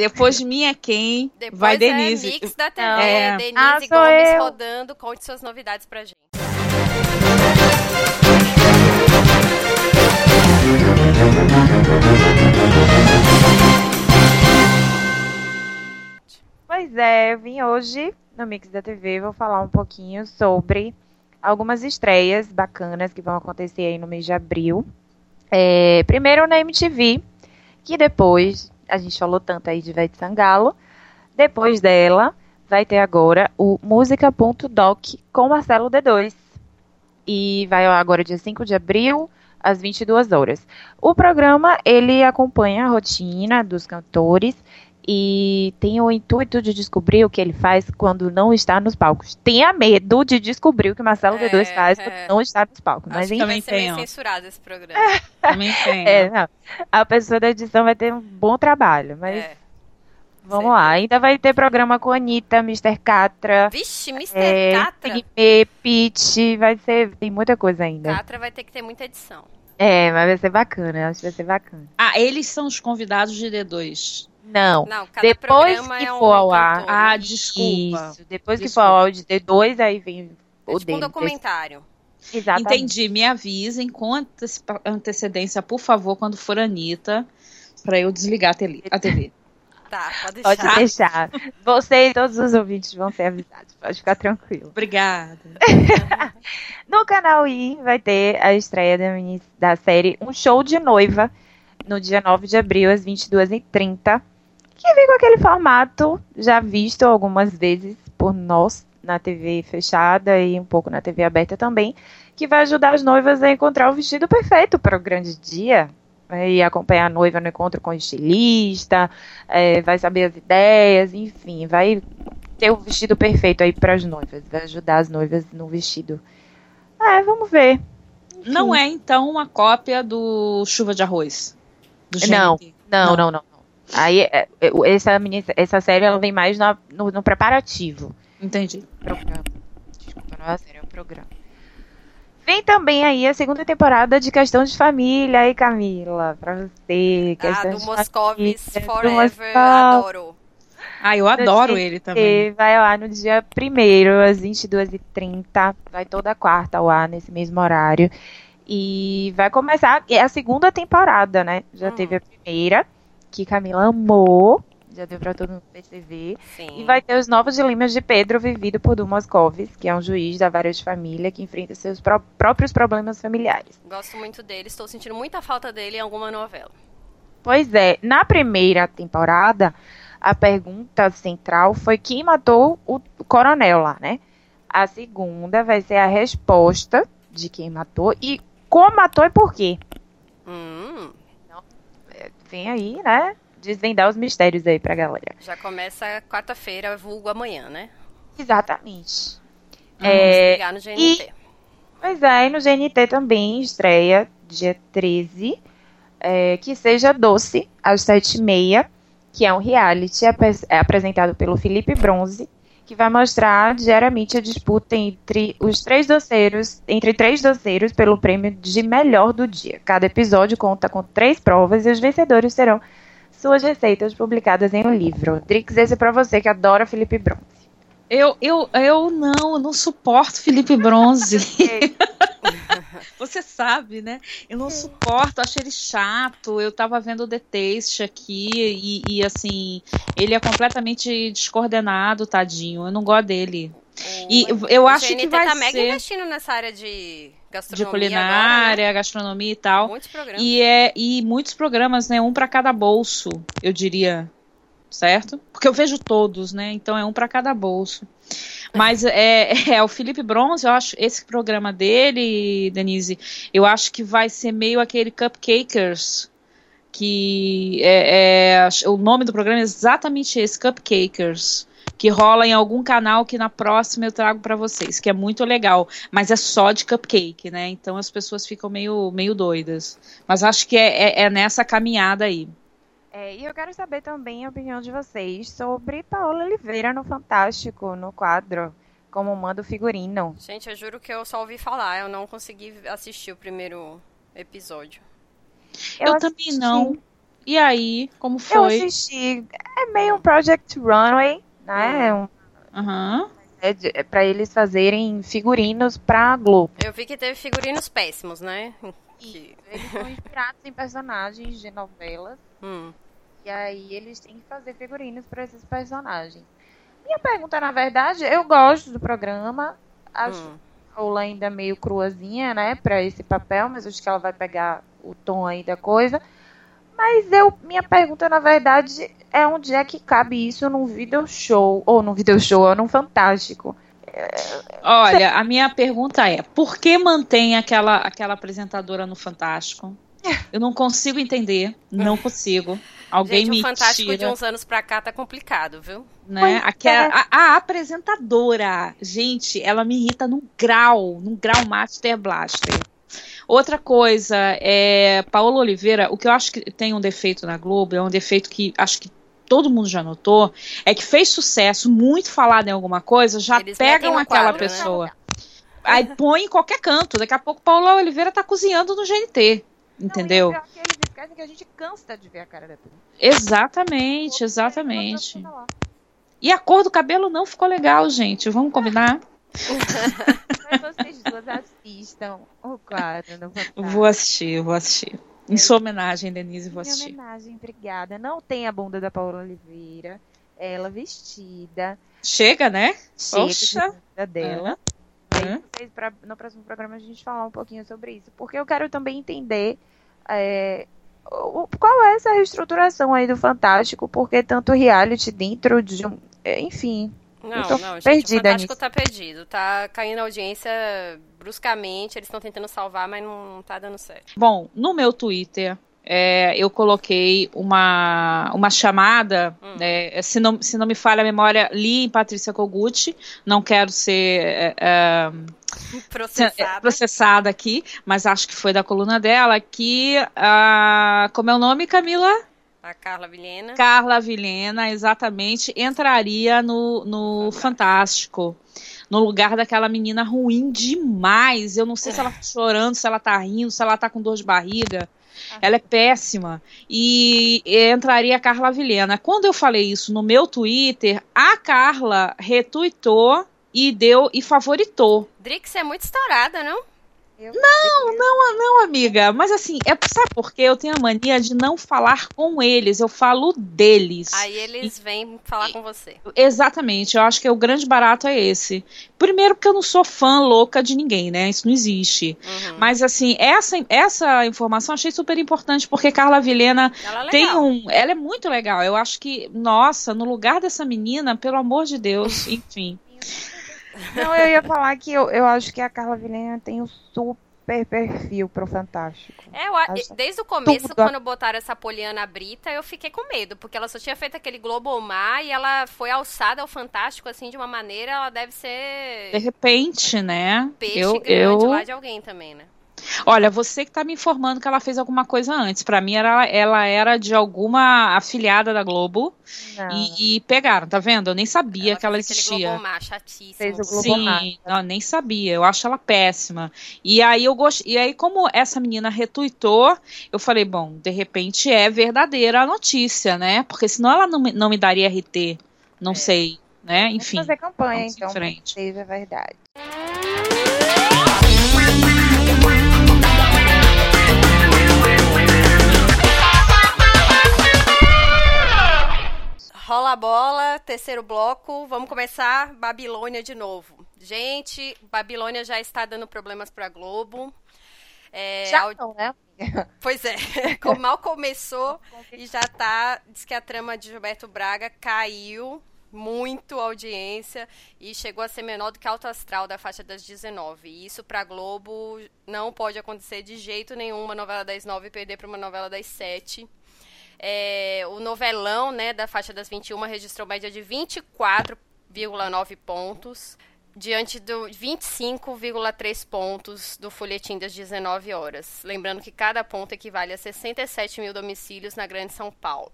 Depois de mim é quem? Depois vai é Denise. Mix da TV, É. Denise Ah, sou Gomes eu. rodando. Conte suas novidades pra gente. Pois é, eu vim hoje no Mix da TV, vou falar um pouquinho sobre algumas estreias bacanas que vão acontecer aí no mês de abril. É, primeiro na MTV, que depois, a gente falou tanto aí de Ivete Sangalo, depois dela vai ter agora o Música.doc com Marcelo D2. E vai agora dia 5 de abril, às 22 horas. O programa, ele acompanha a rotina dos cantores e tem o intuito de descobrir o que ele faz quando não está nos palcos. Tenha medo de descobrir o que Marcelo É, D2 faz é. quando não está nos palcos. Mas Acho que enfim, também vai ser meio tem, censurado esse programa. Também tem. é, a pessoa da edição vai ter um bom trabalho. Mas É. vamos lá. Ainda vai ter programa com a Anitta, Mr. Catra, Vixe, Mr. é, Catra. Felipe, Pitch. Vai ser. Tem muita coisa ainda. Catra vai ter que ter muita edição. É, mas vai ser bacana. Acho que vai ser bacana. Ah, eles são os convidados de D2. Não. Não, cada Depois programa que é um for ao ar- cantor. Ah, desculpa. Isso. Depois que Desculpa. for ao áudio D2, aí vem é o tipo um documentário. Exatamente. Entendi. Me avisem com antecedência, por favor, quando for a Anitta, pra eu desligar a TV. Tá, pode deixar. Pode deixar. Você e todos os ouvintes vão ser avisados. Pode ficar tranquilo. Obrigada. No canal I vai ter a estreia da, da série Um Show de Noiva, no dia 9 de abril, às 22h30. Que vem com aquele formato já visto algumas vezes por nós na TV fechada e um pouco na TV aberta também, que vai ajudar as noivas a encontrar o vestido perfeito para o grande dia. E acompanhar a noiva no encontro com o estilista, é, vai saber as ideias, enfim, vai ter o vestido perfeito aí para as noivas, vai ajudar as noivas no vestido. É, vamos ver. Enfim. Não é, então, uma cópia do Chuva de Arroz? Do Não. Não, Não. não. Aí, é, é, essa, mini- essa série ela vem mais no, no preparativo. Entendi. Programa. Desculpa, não é a série, é o programa. Vem também aí a segunda temporada de Questão de Família. aí Camila, pra você. Ah, Questão do de Moscovis do Forever. Moscovis. Adoro. Ah, eu adoro ele também. Vai ao ar no dia 1 às 22h30. Vai toda quarta ao ar nesse mesmo horário. E vai começar. É a segunda temporada, né? Já Hum. teve a primeira, que Camila amou. Já deu pra todo mundo perceber. Sim. E vai ter os novos dilemas de Pedro, vivido por Du Moscovis, que é um juiz da vara de família que enfrenta seus pró- próprios problemas familiares. Gosto muito dele. Estou sentindo muita falta dele em alguma novela. Pois é, na primeira temporada, a pergunta central foi quem matou o coronel lá, né? A segunda vai ser a resposta de quem matou e como matou e por quê. Hum, Vem aí, né? Desvendar os mistérios aí pra galera. já começa quarta-feira, vulgo amanhã, né? Exatamente. Vamos É, ligar no GNT. Pois é, e no GNT também estreia dia 13, é, que seja doce, às 7h30, que é um reality é apresentado pelo Felipe Bronze, que vai mostrar diariamente a disputa entre os três doceiros, entre três doceiros pelo prêmio de melhor do dia. Cada episódio conta com três provas e os vencedores terão suas receitas publicadas em um livro. Drix, esse é pra você que adora Felipe Bronze. Eu, eu, eu não, eu não suporto Felipe Bronze. Você sabe, né? Eu não suporto, acho ele chato. Eu tava vendo o The Taste aqui e, e, assim, ele é completamente descoordenado, tadinho. Eu não gosto dele. E eu acho GNT que vai tá mega ser investindo nessa área de gastronomia de culinária, agora, gastronomia e né? tal. Muitos programas. E é e muitos programas, né? Um para cada bolso, eu diria, certo? Porque eu vejo todos, né? Então é um para cada bolso. Mas é, é o Felipe Bronze, eu acho esse programa dele, Denise, eu acho que vai ser meio aquele Cupcakers, que é, é- o nome do programa é exatamente esse, Cupcakers, que rola em algum canal que na próxima eu trago para vocês, que é muito legal, mas é só de cupcake, né? Então as pessoas ficam meio, meio doidas. Mas acho que é, é- é nessa caminhada aí. É, e eu quero saber também a opinião de vocês sobre Paola Oliveira no Fantástico, no quadro, como manda o figurino. Gente, eu juro que eu só ouvi falar, eu não consegui assistir o primeiro episódio. Eu, assisti. também não. E aí, como Eu foi? assisti. É meio um Project Runway, né? É, um, Aham. é, de- é pra eles fazerem figurinos pra Globo. Eu vi que teve figurinos péssimos, né? Que- Eles são inspirados em personagens de novelas. Hum. E aí eles têm que fazer figurinos pra esses personagens. Minha pergunta, na verdade, eu gosto do programa. Acho Hum. a Paula ainda meio cruazinha, né, pra esse papel, mas acho que ela vai pegar o tom aí da coisa. Mas eu, minha pergunta, na verdade, é onde é que cabe isso num video show, ou num video show, ou num Fantástico. Olha, a minha pergunta é: por que mantém aquela, aquela apresentadora no Fantástico? Eu não consigo entender. Não consigo. Alguém Gente, me o Fantástico de tira, uns anos pra cá tá complicado, viu? né? Aquela, é. a, a apresentadora, gente, ela me irrita num grau, num grau Master Blaster. Outra coisa, é, Paola Oliveira, o que eu acho que tem um defeito na Globo, é um defeito que acho que todo mundo já notou, é que fez sucesso, muito falado em alguma coisa, já Eles pegam aquela quadro, né? pessoa. Aí põe em qualquer canto. Daqui a pouco Paola Oliveira tá cozinhando no GNT. Entendeu? Não, é que eles esquecem que a gente cansa de ver a cara da pessoa. Exatamente, exatamente. E a cor do cabelo não ficou legal, gente. Vamos combinar? Mas vocês duas assistam o quadro. Vou assistir, vou assistir. Em sua homenagem, Denise, vou assistir. homenagem, obrigada. Não tem a bunda da Paola Oliveira. Ela vestida. Chega, né? Chega Poxa. de dela. Aí vocês, pra- no próximo programa, a gente falar um pouquinho sobre isso. Porque eu quero também entender é, o- qual é essa reestruturação aí do Fantástico. Porque tanto reality dentro de um. é, Enfim. Não, tô não, gente, perdida o Fantástico nisso. tá perdido. Tá caindo a audiência bruscamente, eles estão tentando salvar, mas não tá dando certo. Bom, no meu Twitter, é, eu coloquei uma, uma chamada, Hum. é, se, não, se não me falha a memória, li em Patrícia Kogut, não quero ser é, é, Processada. é, processada aqui, mas acho que foi da coluna dela, que, ah, como é o nome, Camila? A Carla Vilhena. Carla Vilhena, exatamente, entraria no, no Fantástico. No lugar daquela menina ruim demais. Eu não sei se ela tá chorando, se ela tá rindo, se ela tá com dor de barriga. Ela é péssima. E entraria a Carla Vilhena. Quando eu falei isso no meu Twitter, a Carla retuitou e deu e favoritou. Drix é muito estourada, não? Eu, Não, não, não, amiga. Mas assim, é, sabe por quê? Eu tenho a mania de não falar com eles, eu falo deles. Aí eles vêm falar com você. Exatamente, eu acho que o grande barato é esse. Primeiro, porque eu não sou fã louca de ninguém, né? Isso não existe. Uhum. Mas, assim, essa, essa informação eu achei super importante, porque Carla Vilhena é tem um. Ela é muito legal. Eu acho que, nossa, no lugar dessa menina, pelo amor de Deus, enfim. Não, eu ia falar que eu, eu acho que a Carla Vilhena tem um super perfil pro Fantástico. É, eu Acho desde o começo, tudo. quando botaram essa Poliana Brita, eu fiquei com medo, porque ela só tinha feito aquele Globomar e ela foi alçada ao Fantástico, assim, de uma maneira, ela deve De ser repente, né? peixe eu, grande eu... lá de alguém também, né? Olha, você que tá me informando que ela fez alguma coisa antes. Pra mim, era, ela era de alguma afiliada da Globo. Não. E, e pegaram, tá vendo? Eu nem sabia que ela fez aquele existia. Globomar chatíssimo. Fez o Sim. Globomar. Sim, não, nem sabia. Eu acho ela péssima. E aí eu gost... E aí, como essa menina retuitou, eu falei, bom, de repente é verdadeira a notícia, né? Porque senão ela não me, não me daria RT. Não É. sei, né? Vamos Enfim. fazer campanha, vamos em então, que frente. seja verdade. Bola, terceiro bloco. Vamos começar Babilônia de novo. Gente, Babilônia já está dando problemas pra Globo. É, Já au- não, né? Pois é, mal começou e já tá. Diz que a trama de Gilberto Braga caiu muito a audiência e chegou a ser menor do que Alto Astral da faixa das 19. E isso pra Globo não pode acontecer de jeito nenhum, uma novela das 9 perder pra uma novela das 7. É, o novelão, né, da faixa das 21 registrou média de 24,9 pontos, diante do 25,3 pontos do folhetim das 19 horas. Lembrando que cada ponto equivale a 67 mil domicílios na Grande São Paulo.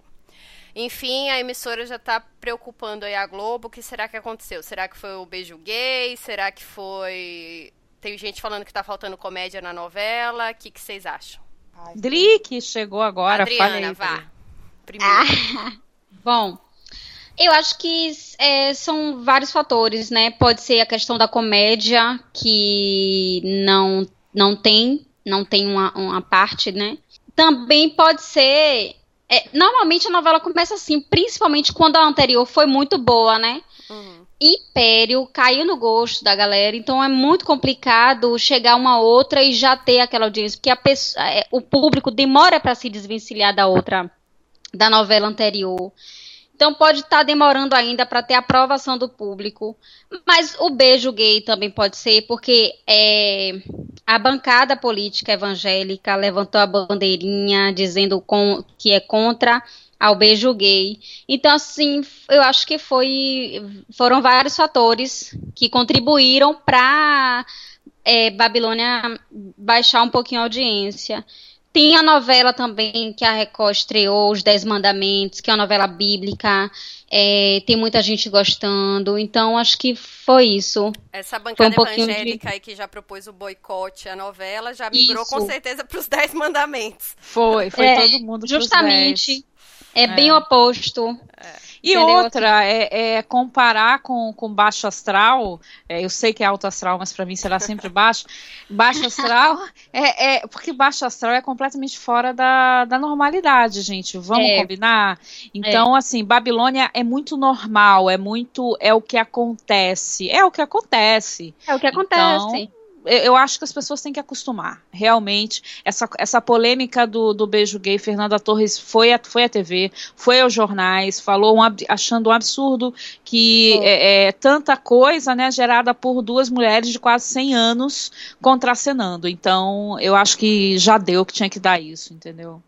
Enfim, a emissora já está preocupando aí a Globo. O que será que aconteceu? Será que foi o beijo gay? Será que foi. Tem gente falando que está faltando comédia na novela. O que, que vocês acham? Ai, Drick chegou agora, Adriana, falei. vá. Primeiro? Bom, eu acho que é, são vários fatores, né? Pode ser a questão da comédia, que não, não tem, não tem uma, uma parte, né? Também pode ser. É, normalmente a novela começa assim, principalmente quando a anterior foi muito boa, né? Uhum. Império caiu no gosto da galera, então é muito complicado chegar uma outra e já ter aquela audiência, porque a pessoa, é, o público demora para se desvencilhar da outra, da novela anterior. Então pode estar tá demorando ainda para ter aprovação do público. Mas o beijo gay também pode ser, porque é, a bancada política evangélica levantou a bandeirinha dizendo com, que é contra ao beijo gay. Então, assim, eu acho que foi, foram vários fatores que contribuíram para é, Babilônia baixar um pouquinho a audiência. Tem a novela também que a Record estreou, Os Dez Mandamentos, que é uma novela bíblica. É, tem muita gente gostando. Então, acho que foi isso. Essa bancada um evangélica de... aí que já propôs o boicote à novela já migrou isso. com certeza para os Dez Mandamentos. Foi, foi é, todo mundo Justamente. É bem oposto. É. E outra, é, é, comparar com, com baixo astral, é, eu sei que é alto astral, mas para mim será sempre baixo. Baixo astral é, é, porque baixo astral é completamente fora da, da normalidade, gente. Vamos é. combinar? Então, é. assim, Babilônia é muito normal, é muito. É o que acontece. É o que acontece. É o que acontece. Então, eu acho que as pessoas têm que acostumar. Realmente, essa, essa polêmica do, do beijo gay, Fernanda Torres foi a, foi à TV, foi aos jornais, falou um, achando um absurdo que é, é, tanta coisa né, gerada por duas mulheres de quase 100 anos contracenando. Então, eu acho que já deu que tinha que dar isso, entendeu?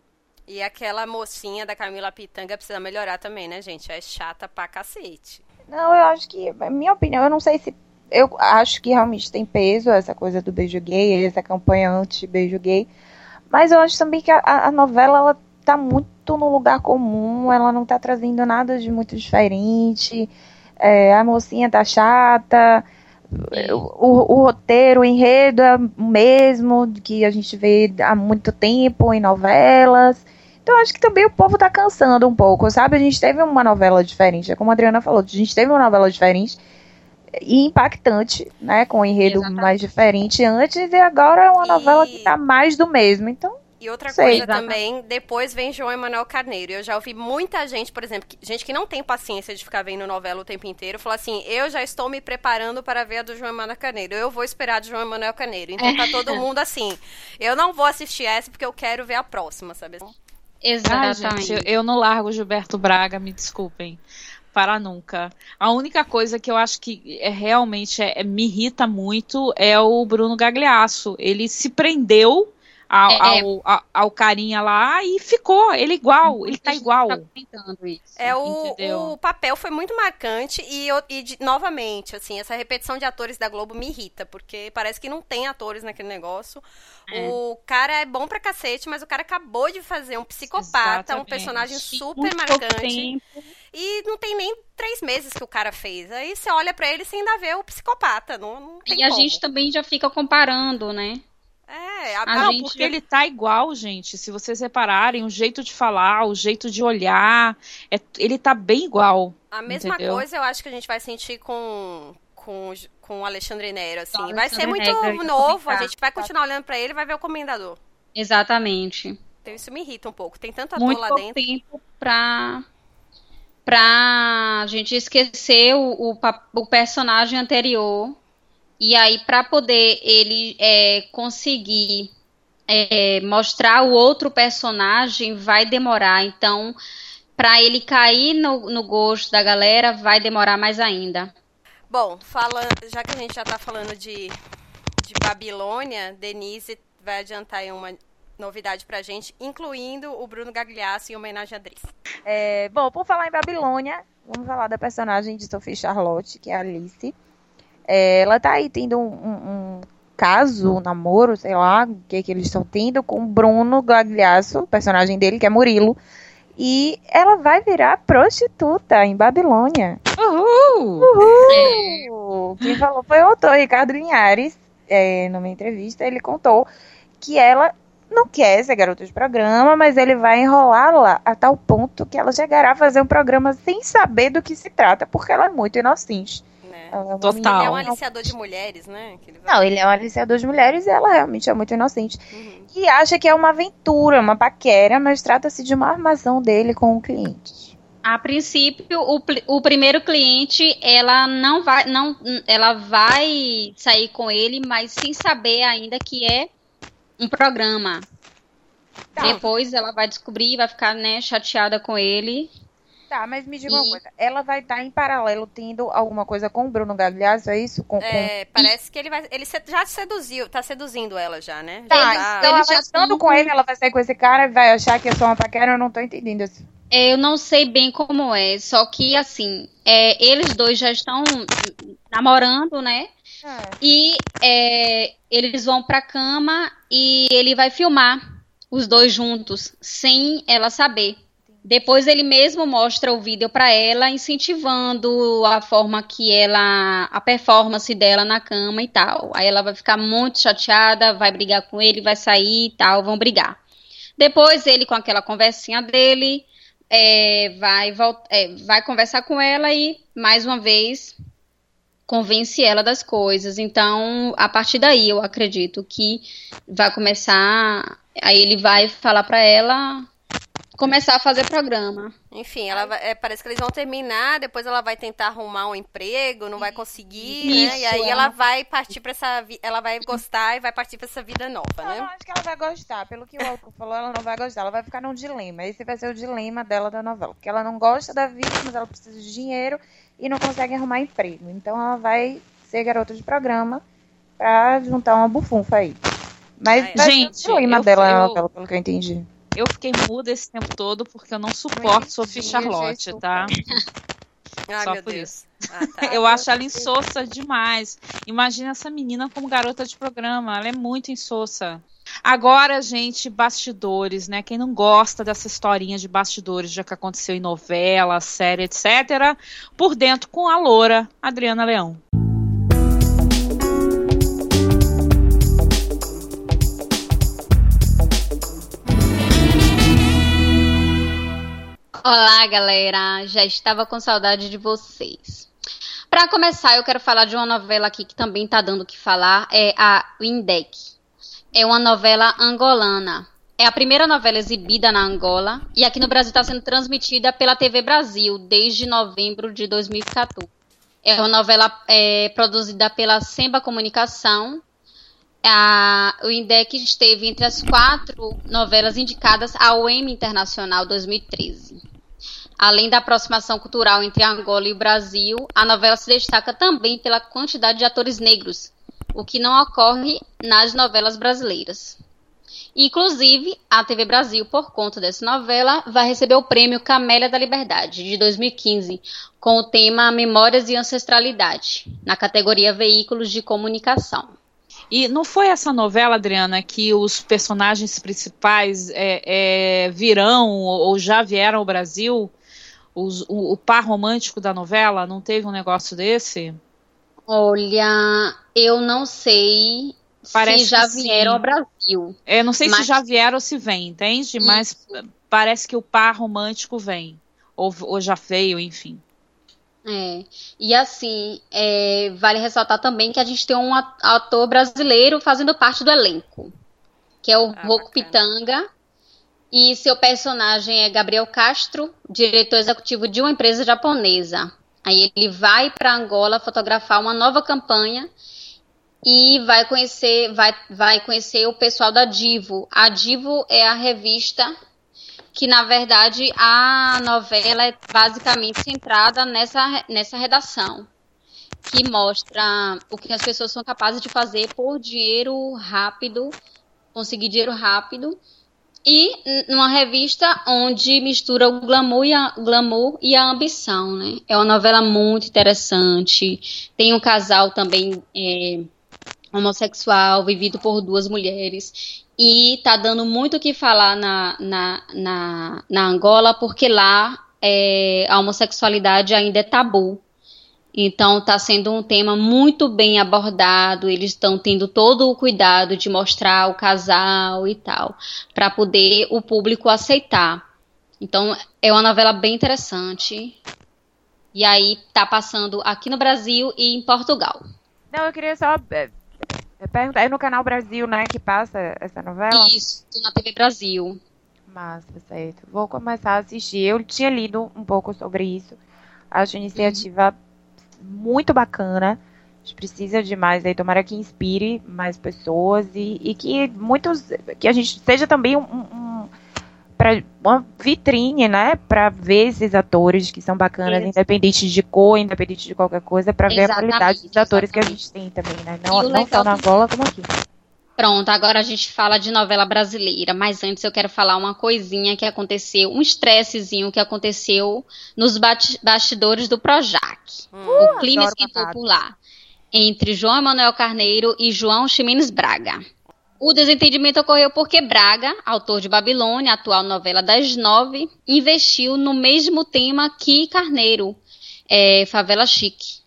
E aquela mocinha da Camila Pitanga precisa melhorar também, né, gente? É chata pra cacete. Não, eu acho que, minha opinião, eu não sei se eu acho que realmente tem peso essa coisa do beijo gay, essa campanha anti-beijo gay. Mas eu acho também que a, a novela ela tá muito no lugar comum, ela não tá trazendo nada de muito diferente. É, a mocinha tá chata, o, o, roteiro, o enredo é o mesmo que a gente vê há muito tempo em novelas. Então acho que também o povo tá cansando um pouco, sabe? A gente teve uma novela diferente, é como a Adriana falou, a gente teve uma novela diferente e impactante, né? Com um enredo Exatamente. mais diferente antes e agora é uma e... novela que tá mais do mesmo. Então. E outra Sei, coisa também, depois vem João Emanuel Carneiro. Eu já ouvi muita gente, por exemplo, gente que não tem paciência de ficar vendo novela o tempo inteiro, falar assim: eu já estou me preparando para ver a do João Emanuel Carneiro. Eu vou esperar do João Emanuel Carneiro. Então tá todo mundo assim. Eu não vou assistir essa porque eu quero ver a próxima, sabe? Exatamente. Ai, gente, eu, eu não largo Gilberto Braga, me desculpem parar nunca. A única coisa que eu acho que é, realmente é, me irrita muito é o Bruno Gagliasso. Ele se prendeu ao, é, ao, ao, ao, carinha lá e ficou. Ele igual, ele tá igual. Tá isso, é o, o papel foi muito marcante e, e de, novamente, assim, essa repetição de atores da Globo me irrita, porque parece que não tem atores naquele negócio. É. O cara é bom pra cacete, mas o cara acabou de fazer um psicopata, Exatamente. um personagem super muito marcante. E não tem nem três meses que o cara fez. Aí você olha para ele sem ainda ver o psicopata. Não, não e a gente também já fica comparando, né? É, a, a não, gente... porque ele tá igual, gente. Se vocês repararem, o jeito de falar, o jeito de olhar, é, ele tá bem igual. A mesma entendeu? coisa eu acho que a gente vai sentir com com, com o Alexandre Nero, assim. Alexandre vai ser muito novo, a gente vai continuar olhando para ele e vai ver o Comendador. Exatamente. Então isso me irrita um pouco. Tem tanto ator muito lá dentro. tempo pra pra gente esquecer o, o, o personagem anterior e aí, para poder ele é, conseguir é, mostrar o outro personagem, vai demorar. Então, para ele cair no, no gosto da galera, vai demorar mais ainda. Bom, falando, já que a gente já está falando de, de Babilônia, Denise vai adiantar uma novidade pra gente, incluindo o Bruno Gagliasso em homenagem a Driss. É, bom, por falar em Babilônia, vamos falar da personagem de Sophie Charlotte, que é a Alice. É, ela tá aí tendo um, um, um caso, um namoro, sei lá, o que, que eles estão tendo com o Bruno Gagliasso, o personagem dele, que é Murilo. E ela vai virar prostituta em Babilônia. Uhul! Uhul! Quem falou foi o autor Ricardo Linhares, é, numa entrevista, ele contou que ela não quer ser garota de programa, mas ele vai enrolá-la a tal ponto que ela chegará a fazer um programa sem saber do que se trata, porque ela é muito inocente. Né? Ela é Total. Ele é um aliciador de mulheres, né? Que ele vai- Não, ele é um aliciador de mulheres e ela realmente é muito inocente. Uhum. E acha que é uma aventura, uma paquera, mas trata-se de uma armação dele com o cliente. A princípio, o, o primeiro cliente, ela não vai, não, ela vai sair com ele, mas sem saber ainda que é um programa. Tá. Depois ela vai descobrir, vai ficar, né, chateada com ele. Tá, mas me diga uma E- coisa. Ela vai estar em paralelo tendo alguma coisa com o Bruno Gagliasso, é isso? Com, com... É, parece que ele vai. Ele se- já seduziu, tá seduzindo ela já, né? Tá, Já eles- então tá- ela já estando com ele, ela vai sair com esse cara e vai achar que é só uma paquera, eu não tô entendendo isso. É, Eu não sei bem como é, só que assim, é, eles dois já estão namorando, né? E é, eles vão pra cama e ele vai filmar os dois juntos, sem ela saber. Depois ele mesmo mostra o vídeo pra ela, incentivando a forma que ela, a performance dela na cama e tal. Aí ela vai ficar muito chateada, vai brigar com ele, vai sair e tal, vão brigar. Depois ele com aquela conversinha dele, é, vai, é, vai conversar com ela e mais uma vez convence ela das coisas. Então, a partir daí, eu acredito que vai começar. Aí ele vai falar pra ela começar a fazer programa. Enfim, ela vai- é, parece que eles vão terminar, depois ela vai tentar arrumar um emprego, não vai conseguir, né? Isso, E aí é. ela vai partir pra essa. Ela vai gostar e vai partir pra essa vida nova, Eu não né? acho que ela vai gostar. Pelo que o autor falou, ela não vai gostar. Ela vai ficar num dilema. Esse vai ser o dilema dela da novela. Porque ela não gosta da vida, mas ela precisa de dinheiro e não consegue arrumar emprego. Então ela vai ser garota de programa pra juntar uma bufunfa aí. Mas Ai, ser gente, o dela novela, pelo que eu entendi. Eu fiquei muda esse tempo todo porque eu não suporto Sim, Sophie Charlotte, tá? Ai, Só por Deus. Ah, tá. Eu acho ela insossa demais. Imagina essa menina como garota de programa. Ela é muito insossa. Agora, gente, bastidores, né? Quem não gosta dessa historinha de bastidores, já que aconteceu em novela, série, etc. Por dentro com a loura Adriana Leão. Olá, galera! Já estava com saudade de vocês. Para começar, eu quero falar de uma novela aqui que também tá dando o que falar, é a Windec. É uma novela angolana. É a primeira novela exibida na Angola e aqui no Brasil está sendo transmitida pela TV Brasil desde novembro de 2014. É uma novela é, produzida pela Semba Comunicação. A, o INDEC esteve entre as quatro novelas indicadas ao Emmy Internacional 2013. Além da aproximação cultural entre Angola e o Brasil, a novela se destaca também pela quantidade de atores negros, o que não ocorre nas novelas brasileiras. Inclusive, a TV Brasil, por conta dessa novela, vai receber o prêmio Camélia da Liberdade, de 2015, com o tema Memórias e Ancestralidade, na categoria Veículos de Comunicação. E não foi essa novela, Adriana, que os personagens principais é, é, virão ou já vieram ao Brasil? Os- o, o par romântico da novela? Não teve um negócio desse? Olha, eu não sei Parece se já vieram ao Brasil. Eu não sei se Mas- já vieram ou se vem, entende? Mas parece que o par romântico vem. Ou, ou já veio, enfim. É. E assim, é, vale ressaltar também que a gente tem um at- ator brasileiro fazendo parte do elenco, que é o Ah, Roku. Pitanga. E seu personagem é Gabriel Castro, diretor executivo de uma empresa japonesa. Aí ele vai para Angola fotografar uma nova campanha e vai conhecer, vai, vai conhecer o pessoal da Divo. A Divo é a revista que na verdade a novela é basicamente centrada nessa, nessa redação, que mostra o que as pessoas são capazes de fazer por dinheiro rápido, conseguir dinheiro rápido, e numa revista onde mistura o glamour e a, glamour e a ambição, né? É uma novela muito interessante, tem um casal também é, homossexual, vivido por duas mulheres, e tá dando muito o que falar na, na, na, na Angola, porque lá é, a homossexualidade ainda é tabu. Então está sendo um tema muito bem abordado. Eles estão tendo todo o cuidado de mostrar o casal e tal, para poder o público aceitar. Então é uma novela bem interessante. E aí tá passando aqui no Brasil e em Portugal. Não, eu queria só é, é, perguntar. É no canal Brasil, né, que passa essa novela? Isso, na TV Brasil. Massa, certo. Vou começar a assistir. Eu tinha lido um pouco sobre isso. Acho a iniciativa uhum. Muito bacana. A gente precisa de mais aí. Tomara que inspire mais pessoas e, e que muitos. Que a gente seja também um, um para uma vitrine, né, para ver esses atores que são bacanas, Isso. independente de cor, independente de qualquer coisa, para ver a qualidade dos atores exatamente. que a gente tem também, né? Não, não só na Angola como aqui. Pronto, agora a gente fala de novela brasileira, mas antes eu quero falar uma coisinha que aconteceu, um estressezinho que aconteceu nos bastidores do Projac. Hum, o clima esquentou por lá, entre João Emanuel Carneiro e João Ximenes Braga. O desentendimento ocorreu porque Braga, autor de Babilônia, atual novela das nove, investiu no mesmo tema que Carneiro, é, Favela Chique.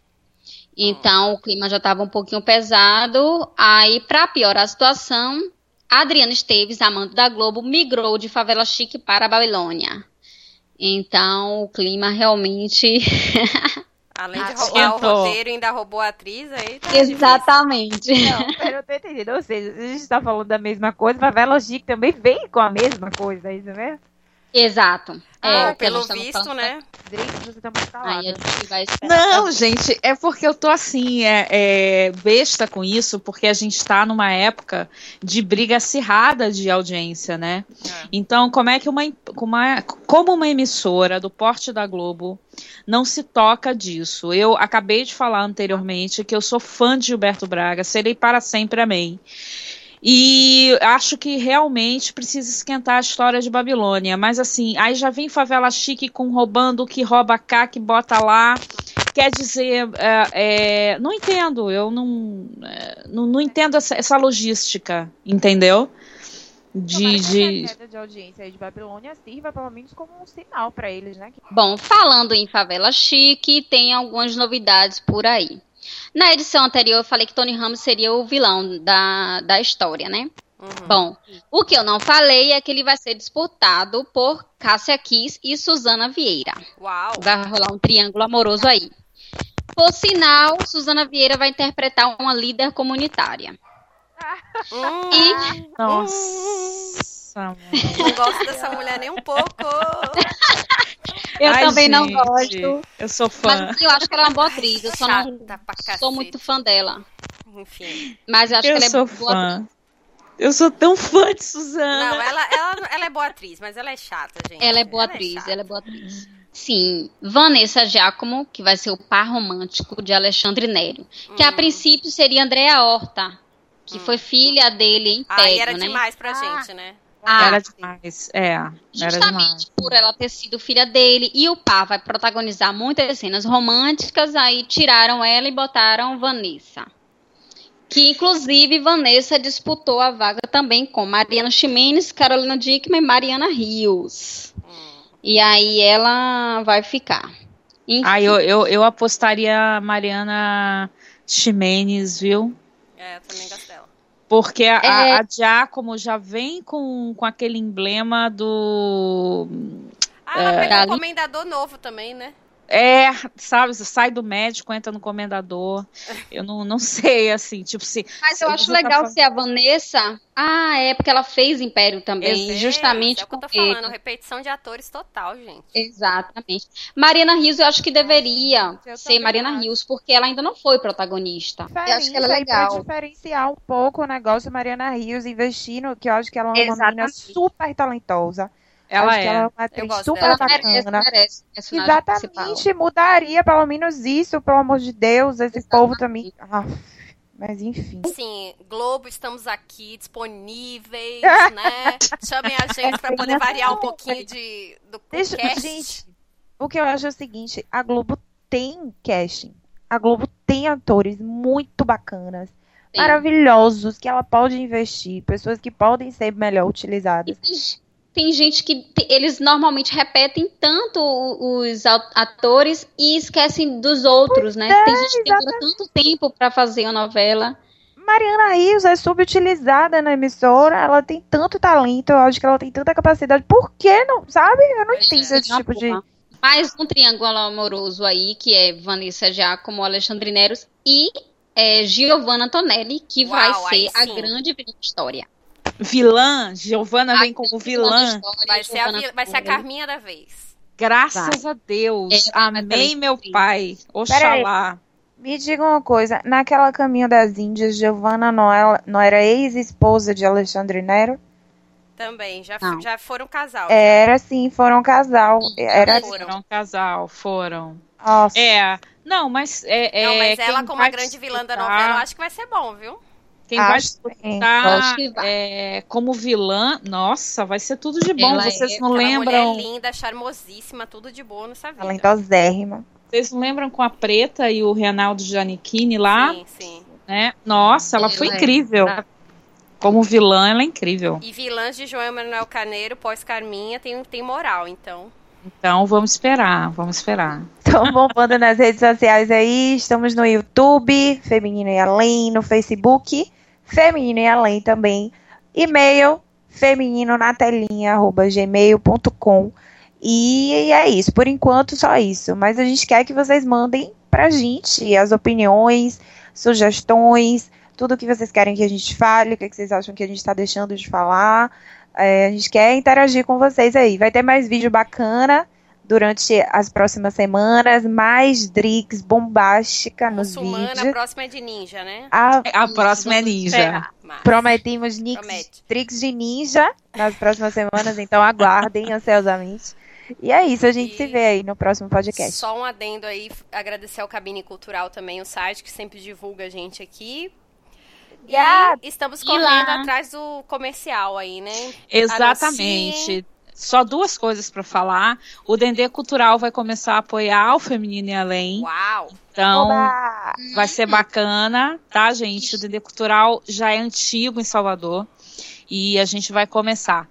Então o clima já estava um pouquinho pesado. Aí, para piorar a situação, Adriana Esteves, amante da Globo, migrou de Favela Chique para a Babilônia. Então o clima realmente Além de roubar o roteiro, ainda roubou a atriz, aí tá Exatamente. Não, eu não tô entendendo. Ou seja, a gente tá falando da mesma coisa, mas Vela Chic também vem com a mesma coisa, é isso mesmo? Exato. É, ah, pelo visto, né? tá Não, gente, é porque eu tô assim, é, é, besta com isso, porque a gente tá numa época de briga acirrada de audiência, né? É. Então, como é que uma, uma, como uma emissora do porte da Globo não se toca disso? Eu acabei de falar anteriormente que eu sou fã de Gilberto Braga, serei para sempre amém. E acho que realmente precisa esquentar a história de Babilônia. Mas assim, aí já vem favela chique com roubando que rouba cá, que bota lá. Quer dizer, é, é, não entendo, eu não, é, não, não, entendo essa, essa logística, entendeu? De, de... A queda de audiência de Babilônia sirva pelo menos como um sinal para eles, né? Bom, falando em favela chique, tem algumas novidades por aí. Na edição anterior, eu falei que Tony Ramos seria o vilão da, da história, né? Uhum. Bom, o que eu não falei é que ele vai ser disputado por Cássia Kiss e Suzana Vieira. Uau! Vai rolar um triângulo amoroso aí. Por sinal, Suzana Vieira vai interpretar uma líder comunitária. Hum, e... Nossa! Não gosto dessa mulher nem um pouco. Eu Ai, também gente, não gosto. Eu sou fã. Mas eu acho que ela é uma boa atriz. Eu só não sou muito fã dela. Enfim. Mas eu acho eu que ela é sou boa fã. atriz. Eu sou tão fã de Suzana. Não, ela, ela, ela é boa atriz, mas ela é chata, gente. Ela é boa ela é atriz, é ela é boa atriz. Sim, Vanessa Giacomo, que vai ser o par romântico de Alexandre Nero. Que hum. a princípio seria Andréa Horta, que hum. foi filha dele em Império, Aí era né? demais pra ah. gente, né? Ah, era demais, é. Justamente demais. por ela ter sido filha dele e o par vai protagonizar muitas cenas românticas, aí tiraram ela e botaram Vanessa. Que inclusive Vanessa disputou a vaga também com Mariana Ximenes, Carolina Dickman e Mariana Rios. E aí ela vai ficar. Enfim. Ah, eu, eu, eu apostaria Mariana Ximenes, viu? É, eu também gosto dela. Porque a, é... a Giacomo já vem com, com aquele emblema do. Ah, ela é, pegou um comendador novo também, né? É, sabe, você sai do médico, entra no comendador. Eu não, não sei, assim, tipo se. Mas eu acho legal tá... ser a Vanessa. Ah, é porque ela fez Império também, é, justamente é, o que eu tô falando, repetição de atores total, gente. Exatamente. Mariana Rios, eu acho que deveria eu ser Mariana acho. Rios, porque ela ainda não foi protagonista. Eu acho que ela é legal. Pra diferenciar um pouco o negócio Mariana Rios investindo, que eu acho que ela é uma Exatamente. menina super talentosa ela é. ela é uma atriz super dela. bacana. Merece, merece Exatamente, principal. mudaria pelo menos isso, pelo amor de Deus, esse Exatamente. povo também. Ah, mas enfim. Sim, Globo, estamos aqui disponíveis, né? Chamem a gente para poder variar um pouquinho de, do Deixa, cast. Gente, o que eu acho é o seguinte, a Globo tem casting. A Globo tem atores muito bacanas. Sim. Maravilhosos, que ela pode investir, pessoas que podem ser melhor utilizadas. Tem gente que eles normalmente repetem tanto os atores e esquecem dos outros, pois né? É, tem gente que demora tanto tempo para fazer a novela. Mariana Rios é subutilizada na emissora, ela tem tanto talento, eu acho que ela tem tanta capacidade. Por que não, sabe? Eu não entendo é, esse tipo de. Mais um triângulo amoroso aí, que é Vanessa Giacomo, Alexandre Neros e é, Giovanna Antonelli, que Uau, vai ser a grande história. Vilã, Giovanna vem como vilã. Vai ser, a, vai ser a Carminha da vez. Graças vai. a Deus. É, Amém, meu pai. Oxalá. Me diga uma coisa, naquela Caminho das Índias, Giovanna não, ela, não era ex-esposa de Alexandre Nero? Também, já, já foram casal. Já. Era sim, foram casal. Era foram. foram casal, foram. Nossa. É, não, mas é, é Não, mas ela como a grande vilã da novela, eu acho que vai ser bom, viu? Quem acho vai disputar é, como vilã, nossa, vai ser tudo de bom. Ela Vocês é, não lembram? Mulher linda, charmosíssima, tudo de boa nessa vida. Talentosérrima. Vocês não lembram com a Preta e o Reinaldo Giannichini lá? Sim, sim. Né? Nossa, ela foi incrível. Como vilã, ela é incrível. E vilãs de João Manuel Carneiro, pós-Carminha, tem, tem moral, então. Então vamos esperar, vamos esperar. Estão bombando nas redes sociais aí. Estamos no YouTube, Feminino e Além, no Facebook, Feminino e Além também. E-mail, feminino na telinha, arroba gmail.com. E é isso, por enquanto só isso. Mas a gente quer que vocês mandem pra gente as opiniões, sugestões, tudo que vocês querem que a gente fale, o que vocês acham que a gente está deixando de falar. É, a gente quer interagir com vocês aí. Vai ter mais vídeo bacana durante as próximas semanas, mais Drix bombástica nos Muçulmana, vídeos. A próxima é de ninja, né? A, a próxima é ninja. Prometimos Drix de ninja nas próximas semanas, então aguardem ansiosamente. E é isso, a gente e se vê aí no próximo podcast. Só um adendo aí, agradecer ao Cabine Cultural também, o site que sempre divulga a gente aqui. Yeah. E estamos correndo e atrás do comercial aí, né? Exatamente. Só duas coisas para falar. O Dendê Cultural vai começar a apoiar o Feminino e Além. Uau! Então, Oba! vai ser bacana, tá, gente? O Dendê Cultural já é antigo em Salvador. E a gente vai começar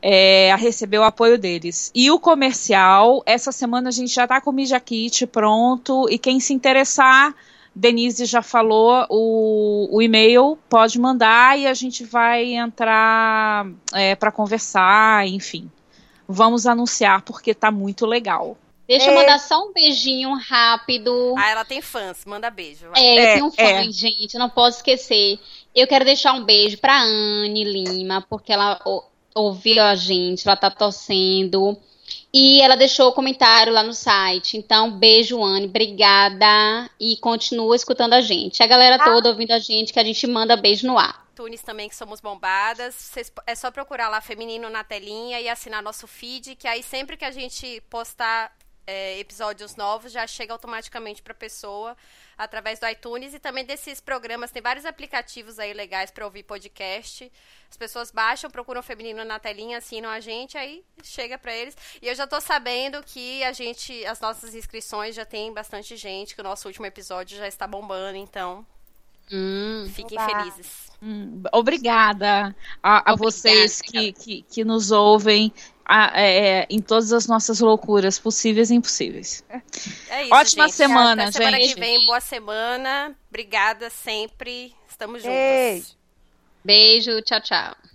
é, a receber o apoio deles. E o comercial, essa semana a gente já está com o Media Kit pronto, e quem se interessar, Denise já falou o, o e-mail, pode mandar e a gente vai entrar é, para conversar, enfim. Vamos anunciar porque tá muito legal. Deixa eu é. mandar só um beijinho rápido. Ah, ela tem fãs, manda beijo. Vai. É, eu é, tenho um fã, é. gente, não posso esquecer. Eu quero deixar um beijo pra Anne Lima, porque ela ouviu a gente, ela tá torcendo. E ela deixou o comentário lá no site. Então, beijo, Anne, obrigada. E continua escutando a gente. A galera ah. toda ouvindo a gente, que a gente manda beijo no ar. Tunes também, que somos bombadas. Cês, é só procurar lá Feminino na telinha e assinar nosso feed, que aí sempre que a gente postar é, episódios novos, já chega automaticamente para a pessoa através do iTunes e também desses programas. Tem vários aplicativos aí legais para ouvir podcast. As pessoas baixam, procuram o feminino na telinha, assinam a gente, aí chega para eles. E eu já tô sabendo que a gente, as nossas inscrições já tem bastante gente, que o nosso último episódio já está bombando, então. Hum, fiquem oba. felizes. Hum, obrigada a, a vocês que, que, que nos ouvem a, é, em todas as nossas loucuras possíveis e impossíveis. É isso, Ótima gente. semana, Até semana gente. que vem, boa semana. Obrigada sempre. Estamos juntos. Beijo, Beijo tchau, tchau.